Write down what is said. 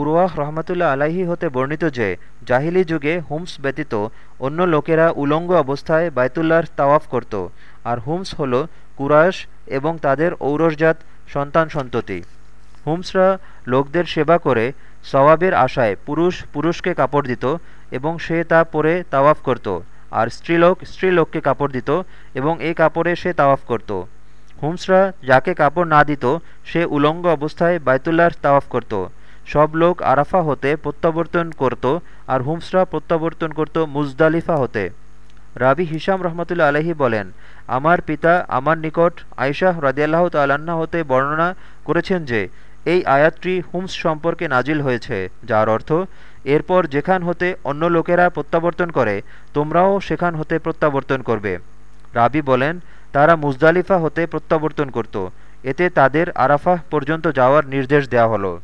উরওয়াহ রহমতুল্লা আলাহি হতে বর্ণিত যে, জাহিলি যুগে হুমস ব্যতীত অন্য লোকেরা উলঙ্গ অবস্থায় বায়তুল্লাহর তাওয়াফ করত, আর হুমস হল কুরাশ এবং তাদের ঔরসজাত সন্তান সন্ততি। হুমসরা লোকদের সেবা করে, সওয়াবের আশায় পুরুষ পুরুষকে কাপড় দিত এবং সে তা পরে তাওয়াফ করত, আর স্ত্রীলোক স্ত্রীলোককে কাপড় দিত এবং এ কাপড়ে সে তাওয়াফ করত। হুমসরা যাকে কাপড় না দিত, সে উলঙ্গ অবস্থায় বায়তুল্লাহর তাওয়াফ করত সব লোক আরাফা হতে প্রত্যাবর্তন করত আর হুমসরা প্রত্যাবর্তন করত মুজদালিফা হতে। রাবি হিসাম রহমতুল্লা আলহি বলেন, আমার পিতা আমার নিকট আয়শাহ রাজিয়াল্লাহ তাল্লাহ্না হতে বর্ণনা করেছেন যে, এই আয়াতটি হুমস সম্পর্কে নাজিল হয়েছে, যার অর্থ, এরপর যেখান হতে অন্য লোকেরা প্রত্যাবর্তন করে, তোমরাও সেখান হতে প্রত্যাবর্তন করবে। রাবি বলেন, তারা মুজদালিফা হতে প্রত্যাবর্তন করত। এতে তাদের আরাফাহ পর্যন্ত যাওয়ার নির্দেশ দেওয়া হলো।